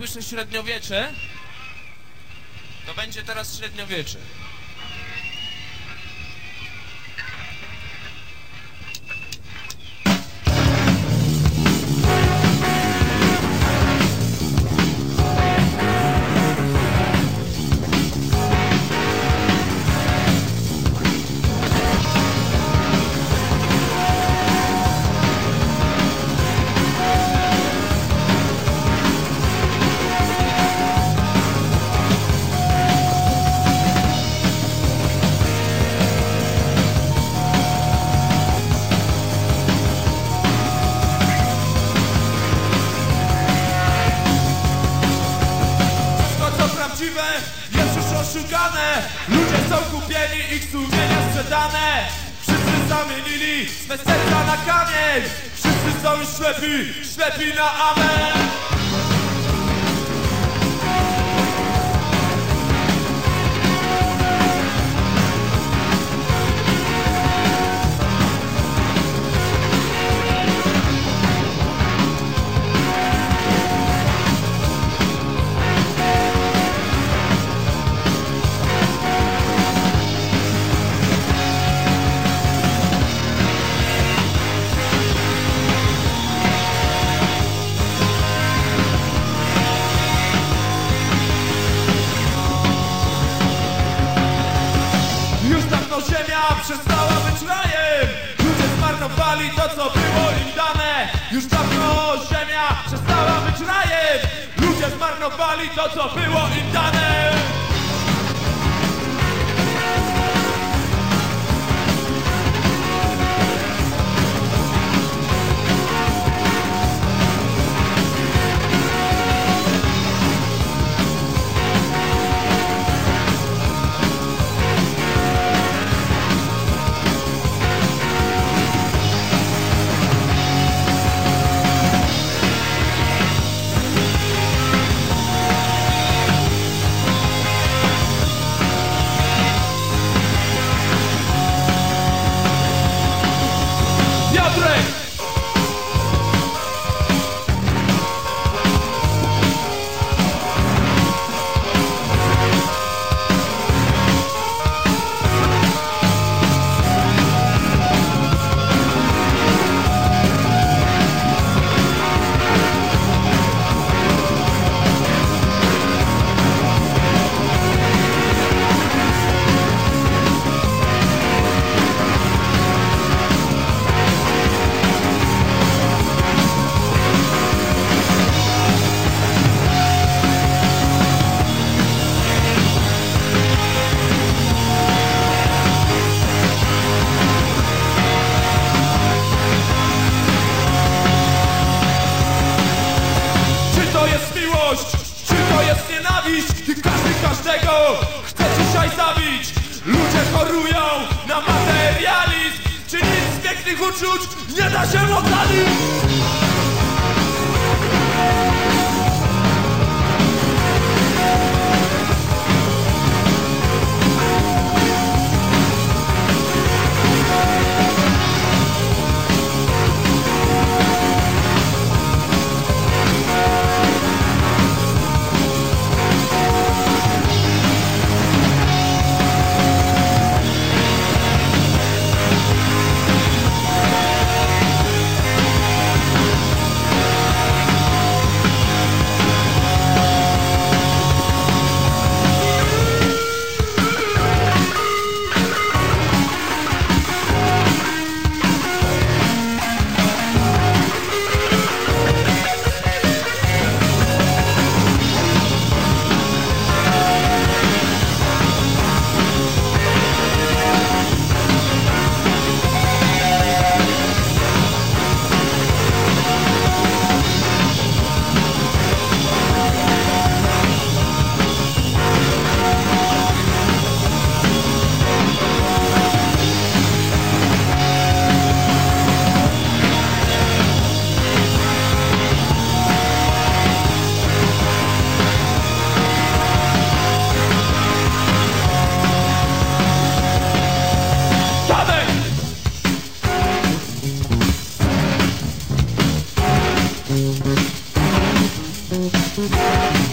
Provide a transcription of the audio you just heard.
słyszę średniowiecze, to będzie teraz średniowiecze. Oszukane Ludzie są kupieni, ich sumienia sprzedane. Wszyscy zamienili swe serca na kamień. Wszyscy są już ślepi, ślepi na amen to co było im dane. Już dawno ziemia przestała być rajem. Ludzie zmarnowali to co było im dane każdego chce dzisiaj zabić Ludzie chorują na materializm Czy nic z pięknych uczuć nie da się ocalić? keep on.